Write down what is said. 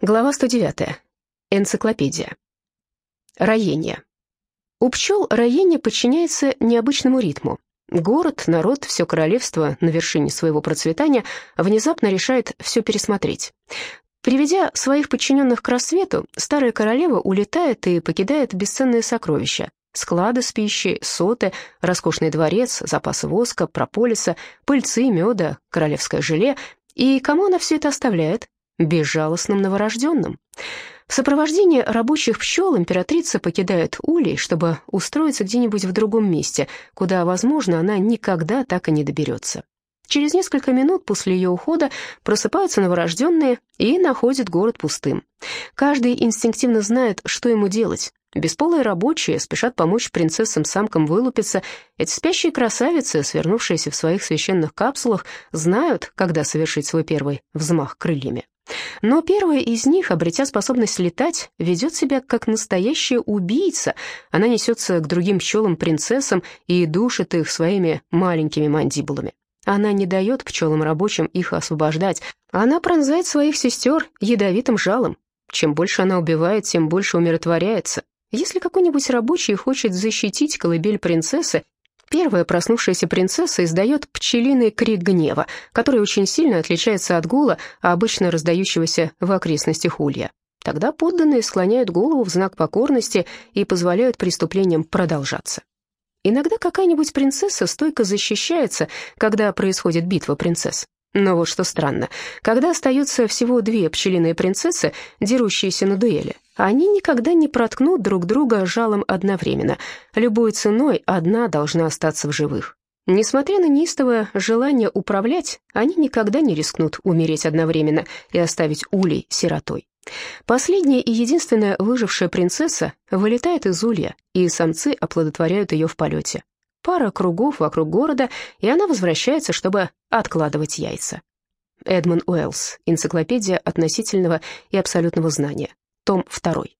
Глава 109. Энциклопедия. Роение. У пчел роение подчиняется необычному ритму. Город, народ, все королевство на вершине своего процветания внезапно решает все пересмотреть. Приведя своих подчиненных к рассвету, старая королева улетает и покидает бесценные сокровища. Склады с пищей, соты, роскошный дворец, запасы воска, прополиса, пыльцы, меда, королевское желе. И кому она все это оставляет? Безжалостным новорожденным. В сопровождении рабочих пчел императрица покидает улей, чтобы устроиться где-нибудь в другом месте, куда, возможно, она никогда так и не доберется. Через несколько минут после ее ухода просыпаются новорожденные и находят город пустым. Каждый инстинктивно знает, что ему делать. Бесполые рабочие спешат помочь принцессам-самкам вылупиться. Эти спящие красавицы, свернувшиеся в своих священных капсулах, знают, когда совершить свой первый взмах крыльями. Но первая из них, обретя способность летать, ведет себя как настоящая убийца. Она несется к другим пчелам-принцессам и душит их своими маленькими мандибулами. Она не дает пчелам рабочим их освобождать. Она пронзает своих сестер ядовитым жалом. Чем больше она убивает, тем больше умиротворяется. Если какой-нибудь рабочий хочет защитить колыбель принцессы, Первая проснувшаяся принцесса издает пчелиный крик гнева, который очень сильно отличается от гула, обычно раздающегося в окрестностях улья. Тогда подданные склоняют голову в знак покорности и позволяют преступлениям продолжаться. Иногда какая-нибудь принцесса стойко защищается, когда происходит битва принцесс. Но вот что странно, когда остаются всего две пчелиные принцессы, дерущиеся на дуэли, они никогда не проткнут друг друга жалом одновременно. Любой ценой одна должна остаться в живых. Несмотря на неистовое желание управлять, они никогда не рискнут умереть одновременно и оставить улей сиротой. Последняя и единственная выжившая принцесса вылетает из улья, и самцы оплодотворяют ее в полете. Пара кругов вокруг города, и она возвращается, чтобы откладывать яйца. Эдмон Уэллс. Энциклопедия относительного и абсолютного знания. Том 2.